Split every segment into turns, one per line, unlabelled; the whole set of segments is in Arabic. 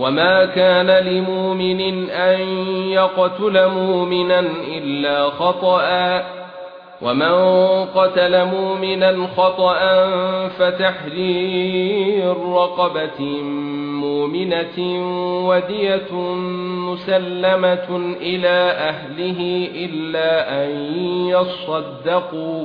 وما كان لمؤمن ان يقتل مؤمنا الا خطأ ومن قتل مؤمنا خطأ فتحرير رقبه مؤمنه ودية مسلمة إلى اهله الا ان يصدقوا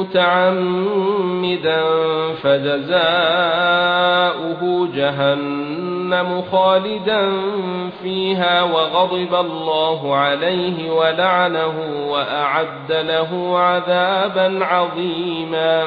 متعمدا فجزاؤه جهنم خالدا فيها وغضب الله عليه ولعنه وأعد له عذابا عظيما